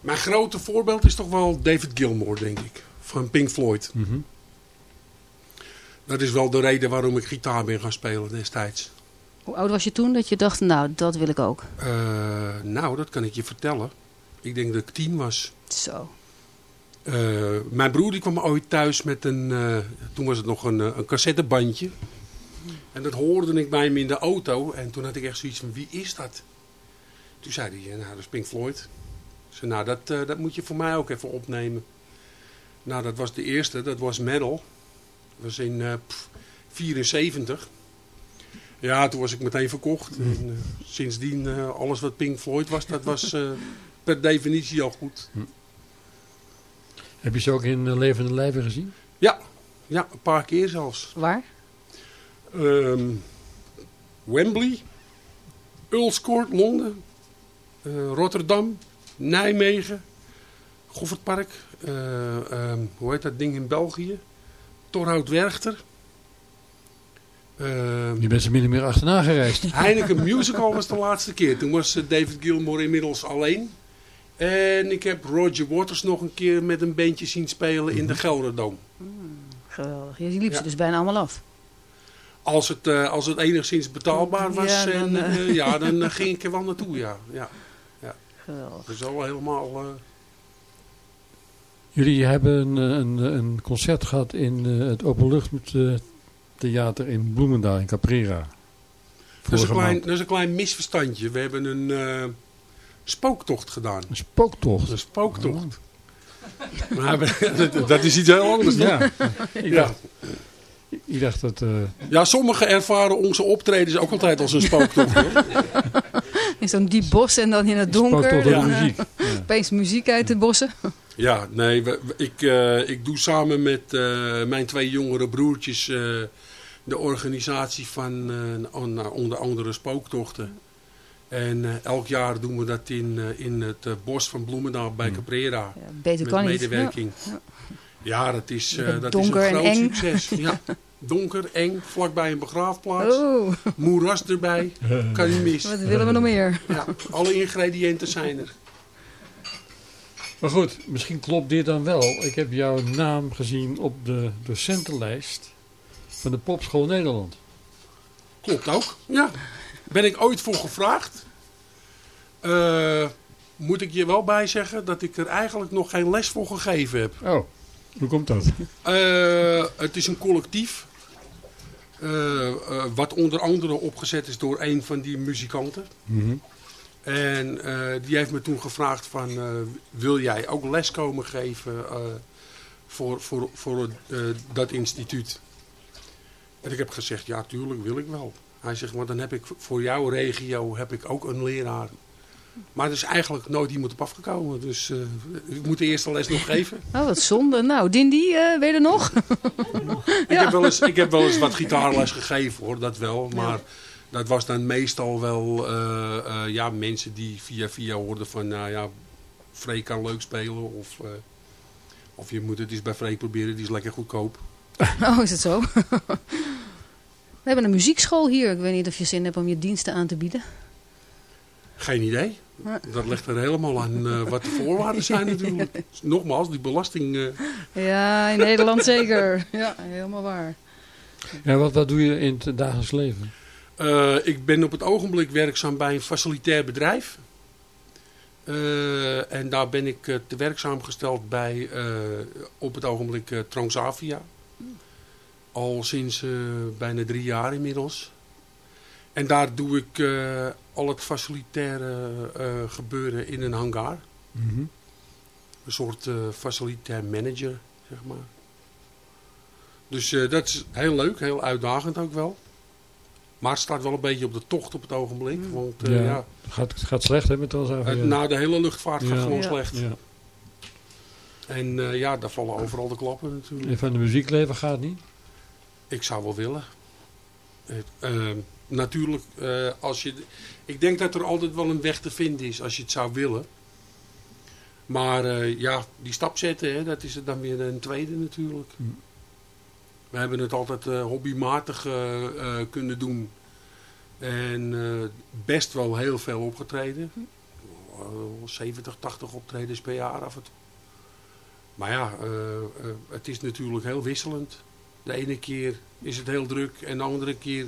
Mijn grote voorbeeld is toch wel David Gilmour, denk ik. Van Pink Floyd. Mhm. Dat is wel de reden waarom ik gitaar ben gaan spelen destijds. Hoe oud was je toen dat je dacht, nou, dat wil ik ook? Eh, nou, dat kan ik je vertellen. Ik denk dat ik tien was. Zo. Eh, mijn broer die kwam ooit thuis met een, eh, toen was het nog een, een cassettebandje. En dat hoorde ik bij hem in de auto. En toen had ik echt zoiets van, wie is dat? Toen zei hij, nou dat is Pink Floyd. Ik zei, nou dat, eh, dat moet je voor mij ook even opnemen. Nou dat was de eerste, dat was Metal. Dat was in eh, pff, 74. Ja, toen was ik meteen verkocht. En, eh, sindsdien, eh, alles wat Pink Floyd was, dat was eh, per definitie al goed. Heb je ze ook in eh, levende lijven gezien? Ja, ja, een paar keer zelfs. Waar? Ehm, Wembley, Ulscourt, Londen, eh, Rotterdam, Nijmegen, Goffertpark, eh, ehm, hoe heet dat ding in België? Torhout Werchter. Ehm, Je bent ze min of meer achterna gereisd. Heineken Musical was de laatste keer. Toen was eh, David Gilmour inmiddels alleen. En ik heb Roger Waters nog een keer met een bandje zien spelen in de Gelderdoom. Geweldig. Je liep ze dus bijna allemaal af. Als het, eh, als het enigszins betaalbaar was, Ja, dan, en, ja, dan ging ik er wel naartoe, ja. ja. ja. Geweldig. Dat is al helemaal... eh, Jullie hebben een, een, een concert gehad in eh, het Openluchttheater in Bloemendaal in Caprera. dat, is een klein, maand. dat is een klein misverstandje. We hebben een eh, spooktocht gedaan. Een spooktocht? Een spooktocht. Maar we- dat, dat is iets heel anders? Ja. Ik Ja. dacht, ik dacht dat... eh, Ja, sommigen ervaren onze optredens ook altijd als een spooktocht. hoor. In zo'n diep bos en dan in het donker. Spooktocht door en, de eh, muziek. Opeens muziek uit de bossen. Ja, nee, we- ik, eh, ik doe samen met eh, mijn twee jongere broertjes eh, de organisatie van onder andere spooktochten. En eh, elk jaar doen we dat in, eh, in het bos van Bloemendaal bij Caprera. beter met kan niet. medewerking. Ja. Ja, dat is, eh, dat donker is en een groot eng. succes. Ja, donker, eng, vlakbij een begraafplaats. Oh, Moeras erbij, kan niet mis. wat willen we nog meer? Ja, alle ingrediënten zijn er. Maar goed, misschien klopt dit dan wel. Ik heb jouw naam gezien op de docentenlijst van de Popschool Nederland. Klopt ook, ja. Ben ik ooit voor gevraagd. Eh, moet ik je wel bij zeggen dat ik er eigenlijk nog geen les voor gegeven heb. Oh, hoe komt dat? Eh, het is een collectief. eh, wat onder andere opgezet is door een van die muzikanten. Mhm. En eh, die heeft me toen gevraagd van, eh, wil jij ook les komen geven eh, voor, voor, voor dat instituut? En ik heb gezegd, ja tuurlijk wil ik wel. Hij zegt, maar dan heb ik voor jouw regio heb ik ook een leraar. Maar er is eigenlijk nooit iemand op afgekomen. Dus eh, ik moet de eerste les nog geven. Oh, wat zonde. Nou, Dindy, eh weet je er nog? Ik, heb wel eens, ik heb wel eens wat gitaarles gegeven hoor, dat wel. Maar dat was dan meestal wel eh, eh, ja, mensen die via via hoorden van, nou ja, Freek kan leuk spelen. Of, eh, of je moet het eens bij Freek proberen, die is lekker goedkoop. Oh, is het zo? We hebben een muziekschool hier. Ik weet niet of je zin hebt om je diensten aan te bieden. Geen idee. Dat ligt er helemaal aan eh, wat de voorwaarden zijn natuurlijk. Nogmaals, die belasting... eh, Ja, in Nederland zeker. Ja, helemaal waar. Ja, wat, wat doe je in het dagelijks leven? Eh, ik ben op het ogenblik werkzaam bij een facilitair bedrijf. Eh, en daar ben ik eh, te werkzaam gesteld bij op het ogenblik Transavia. Al sinds bijna drie jaar inmiddels. En daar doe ik al het facilitaire gebeuren in een hangar. Mhm. Een soort facilitair manager, zeg maar. Dus dat is heel leuk, heel uitdagend ook wel. Maar het staat wel een beetje op de tocht op het ogenblik. Want eh, Ja. ja, Gaat, het gaat slecht hè, met Transavia? nou, de hele luchtvaart gaat gewoon Ja. slecht. Ja. En eh, ja, daar vallen overal de klappen natuurlijk. En van de muziekleven gaat niet? Ik zou wel willen. Het, eh, natuurlijk, eh, als je... Ik denk dat er altijd wel een weg te vinden is als je het zou willen. Maar eh, ja, die stap zetten, hè, dat is het dan weer een tweede natuurlijk. We hebben het altijd eh, hobbymatig eh, eh, kunnen doen. En best wel heel veel opgetreden. Eh, 70, 80 optredens per jaar af en toe. Maar ja, het is natuurlijk heel wisselend. De ene keer is het heel druk en de andere keer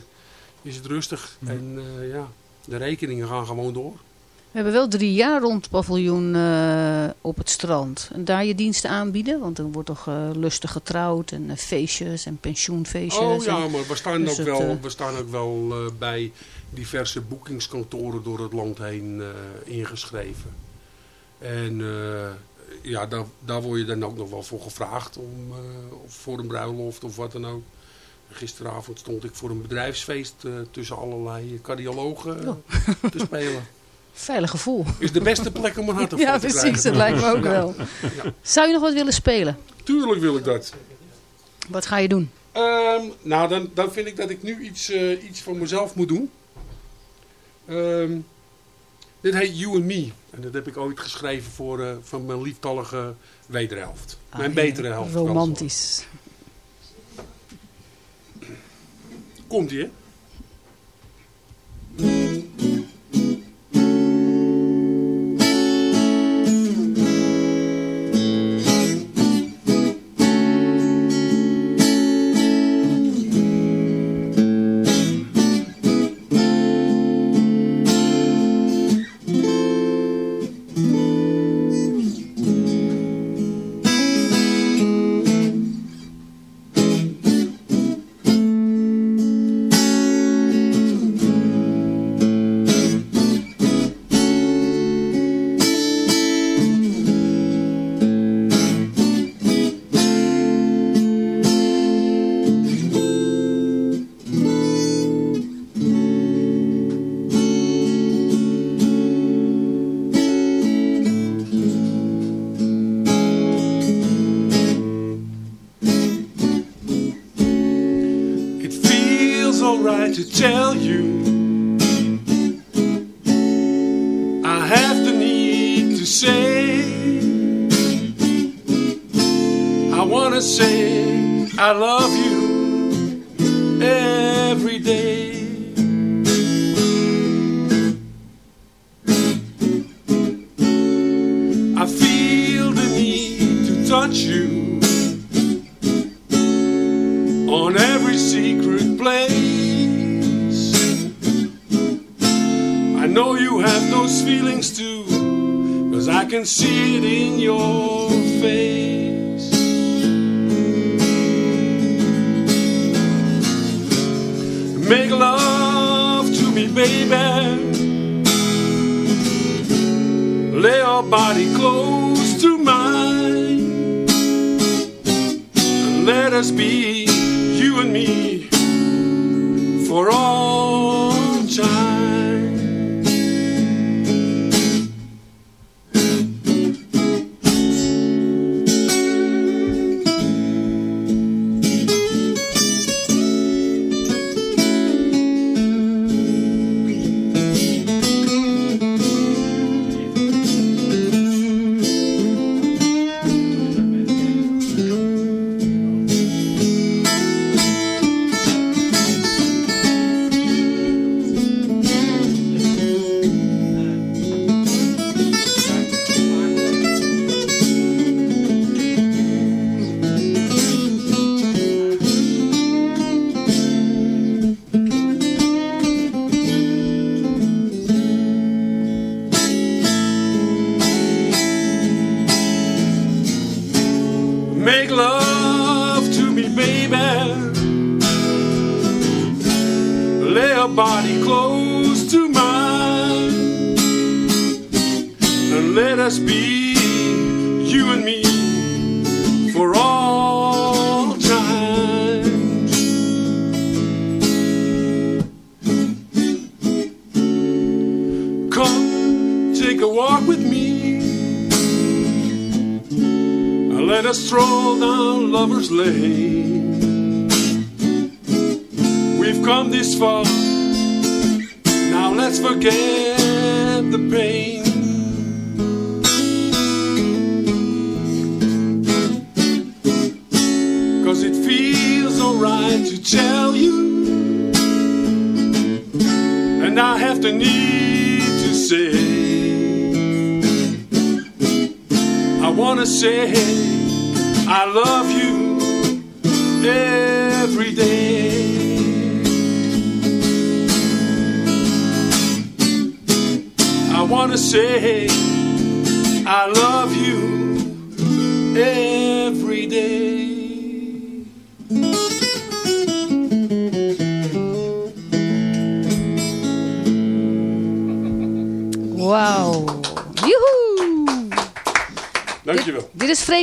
is het rustig. En eh, ja, de rekeningen gaan gewoon door. We hebben wel drie jaar rond paviljoen eh, op het strand. En daar je diensten aanbieden. Want er wordt toch eh, lustig getrouwd. En eh, feestjes en pensioenfeestjes. Oh ja, maar we staan, dus ook het, wel, we staan ook wel bij diverse boekingskantoren door het land heen ingeschreven. En ja, daar, daar word je dan ook nog wel voor gevraagd. Om, voor een bruiloft of wat dan ook. Gisteravond stond ik voor een bedrijfsfeest tussen allerlei cardiologen eh, te spelen. Veilig gevoel. Is de beste plek om een hart Ja, precies. Dat lijkt me ook wel. Ja. Zou je nog wat willen spelen? Tuurlijk wil ik dat. Wat ga je doen? Ehm, nou, dan, dan vind ik dat ik nu iets, eh, iets voor mezelf moet doen. Ehm, dit heet You and Me. En dat heb ik ooit geschreven voor eh, van mijn lieftallige wederhelft. mijn Ah, betere helft. Romantisch. Komt ie, hè?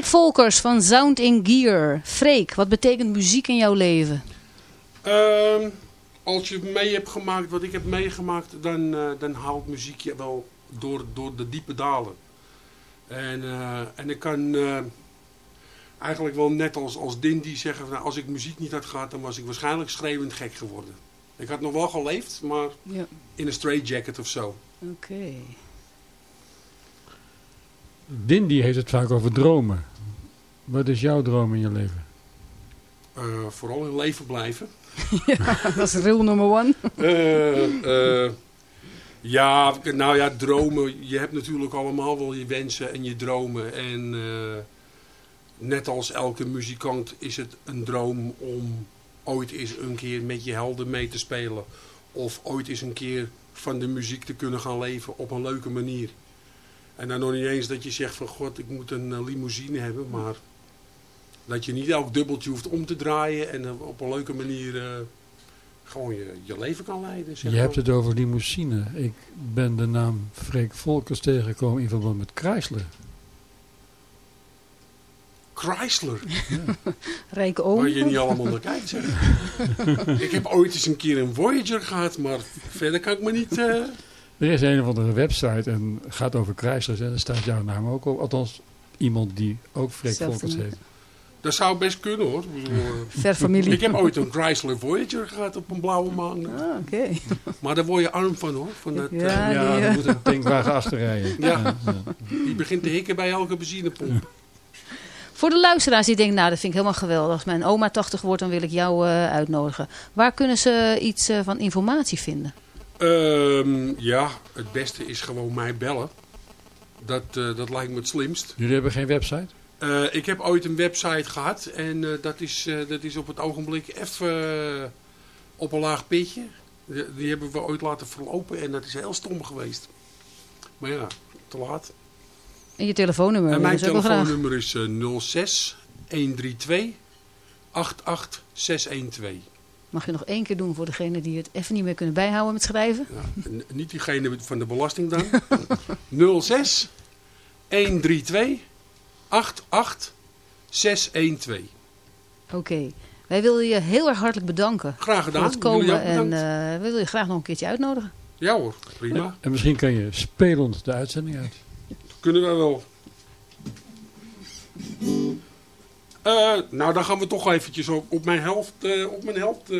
Volkers van Sound in Gear. Freek, wat betekent muziek in jouw leven? Ehm, als je mee hebt gemaakt wat ik heb meegemaakt, dan, eh, dan haalt muziek je wel door, door de diepe dalen. En, eh, en ik kan eh, eigenlijk wel net als, als Dindy zeggen, nou, als ik muziek niet had gehad, dan was ik waarschijnlijk schreeuwend gek geworden. Ik had nog wel geleefd, maar Ja. in een straight jacket of zo. Oké. Dindy heeft het vaak over dromen. Wat is jouw droom in je leven? Eh, vooral in leven blijven. dat is rule number one. Eh, eh, ja, nou ja, dromen. Je hebt natuurlijk allemaal wel je wensen en je dromen. En eh, net als elke muzikant is het een droom om ooit eens een keer met je helden mee te spelen. Of ooit eens een keer van de muziek te kunnen gaan leven op een leuke manier. En dan nog niet eens dat je zegt van god, ik moet een eh, limousine hebben. Maar dat je niet elk dubbeltje hoeft om te draaien en eh, op een leuke manier... eh, gewoon je, je leven kan leiden. Zeg Je hebt het over limousine. Ik ben de naam Freek Volkers tegengekomen in verband met Chrysler. Chrysler, Rijke oom. waar je niet allemaal naar kijkt. Zeg. ik heb ooit eens een keer een Voyager gehad, maar verder kan ik me niet... eh, Er is een of andere website en gaat over Chrysler en daar staat jouw naam ook op. Althans, iemand die ook Freek Volkers heet. Dat zou best kunnen hoor. Eh, Ver familie. Ik heb ooit een Chrysler Voyager gehad op een blauwe maan. Ah, oké. Maar daar word je arm van hoor. Van dat, Ja, Ja, die, eh, moet een tankwagen achterrijden. Ja. die begint te hikken bij elke benzinepomp. Voor de luisteraars die denken, nou dat vind ik helemaal geweldig. Als mijn oma 80 wordt, dan wil ik jou eh, uitnodigen. Waar kunnen ze iets van informatie vinden? Ehm, ja, het beste is gewoon mij bellen. Dat, eh, dat lijkt me het slimst. Jullie hebben geen website? Eh, ik heb ooit een website gehad en eh, dat, is, eh, dat is op het ogenblik even op een laag pitje. Die, die hebben we ooit laten verlopen en dat is heel stom geweest. Maar ja, te laat. En je telefoonnummer. en mijn telefoonnummer is eh, 06 132 88612. Mag je nog één keer doen voor degene die het even niet meer kunnen bijhouden met schrijven? Ja, niet diegene van de belasting dan. 06 132 88612. Oké. Wij willen je heel erg hartelijk bedanken Graag gedaan. voor het komen. ook En bedankt. eh, we willen je graag nog een keertje uitnodigen. Ja hoor, prima. En misschien kan je spelend de uitzending uit. Kunnen we wel. Eh, nou, dan gaan we toch eventjes op, op mijn helft. eh, op mijn helft eh.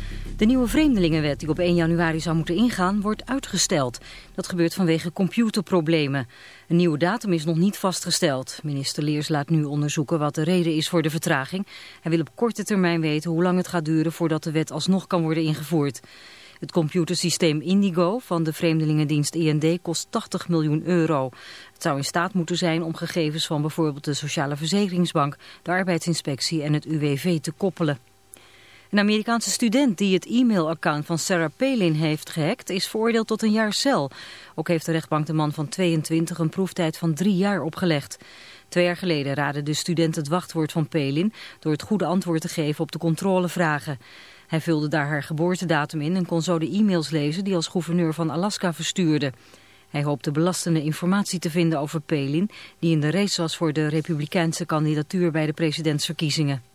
De nieuwe vreemdelingenwet die op 1 januari zou moeten ingaan, wordt uitgesteld. Dat gebeurt vanwege computerproblemen. Een nieuwe datum is nog niet vastgesteld. Minister Leers laat nu onderzoeken wat de reden is voor de vertraging. Hij wil op korte termijn weten hoe lang het gaat duren voordat de wet alsnog kan worden ingevoerd. Het computersysteem Indigo van de Vreemdelingendienst IND kost 80 miljoen euro. Het zou in staat moeten zijn om gegevens van bijvoorbeeld de Sociale Verzekeringsbank, de Arbeidsinspectie en het UWV te koppelen. Een Amerikaanse student die het e-mailaccount van Sarah Palin heeft gehackt is veroordeeld tot een jaar cel. Ook heeft de rechtbank de man van 22 een proeftijd van drie jaar opgelegd. Twee jaar geleden raadde de student het wachtwoord van Palin door het goede antwoord te geven op de controlevragen. Hij vulde daar haar geboortedatum in en kon zo de e-mails lezen die als gouverneur van Alaska verstuurde. Hij hoopte belastende informatie te vinden over Palin, die in de race was voor de republikeinse kandidatuur bij de presidentsverkiezingen.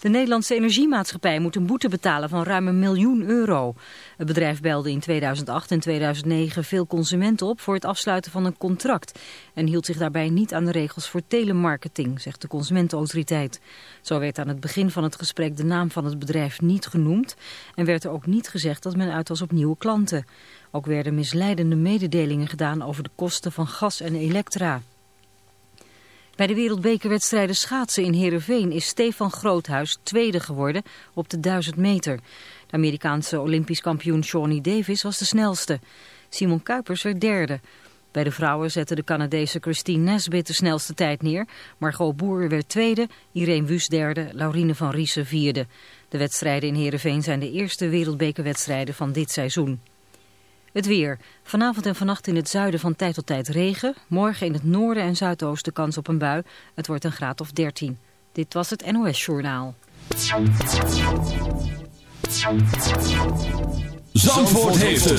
De Nederlandse Energiemaatschappij moet een boete betalen van ruim een miljoen euro. Het bedrijf belde in 2008 en 2009 veel consumenten op voor het afsluiten van een contract. En hield zich daarbij niet aan de regels voor telemarketing, zegt de Consumentenautoriteit. Zo werd aan het begin van het gesprek de naam van het bedrijf niet genoemd. En werd er ook niet gezegd dat men uit was op nieuwe klanten. Ook werden misleidende mededelingen gedaan over de kosten van gas en elektra. Bij de wereldbekerwedstrijden schaatsen in Heerenveen is Stefan Groothuis tweede geworden op de 1000 meter. De Amerikaanse olympisch kampioen Shawnee Davis was de snelste. Simon Kuipers werd derde. Bij de vrouwen zette de Canadese Christine Nesbitt de snelste tijd neer. Margot Boer werd tweede, Irene Wüst derde, Laurine van Riesen vierde. De wedstrijden in Heerenveen zijn de eerste wereldbekerwedstrijden van dit seizoen. Het weer. Vanavond en vannacht in het zuiden van tijd tot tijd regen. Morgen in het noorden en zuidoosten kans op een bui. Het wordt een graad of 13. Dit was het NOS Journaal. Zandvoort heeft het.